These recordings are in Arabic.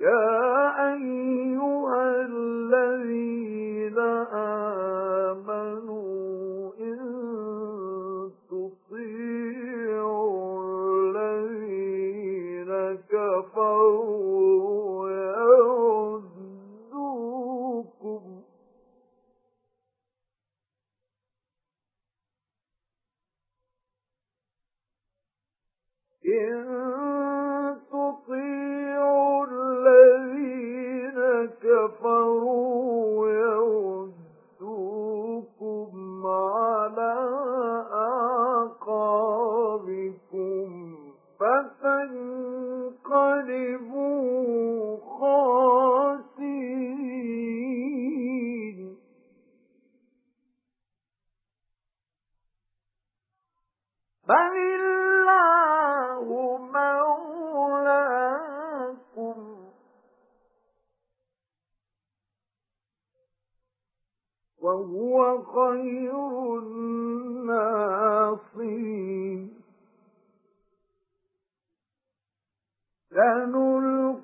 يَا أَيُّهَا الَّذِينَ آمَنُوا إِن تُطِيعُوا الَّذِينَ كَفَرُوا يَرُدُّوكُمْ إِن وَهُوَ خَيْرُ النَّاصِرِينَ.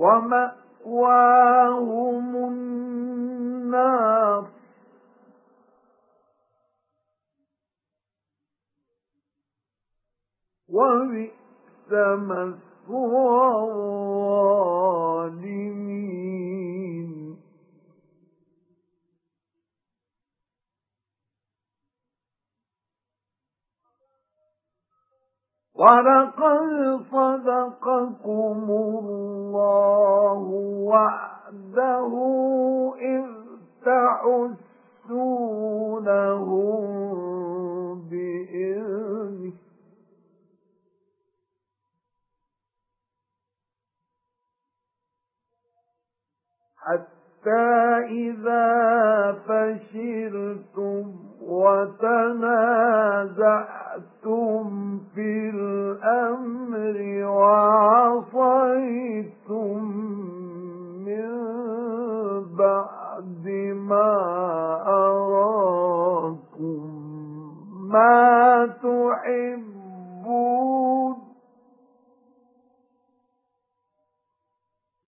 وَمَأْوَاهُمُ النَّارُ. وَبِئْسَ مَثْوَى وَلَقَدْ صَدَقَكُمُ اللَّهُ وَعْدَهُ إِذْ تَحُسُّونَهُم بِإِذْنِهِ حَتَّى إِذَا فَشِلْتُمْ وتنازعتم في الأمر وعصيتم من بعد ما أراكم ما تحب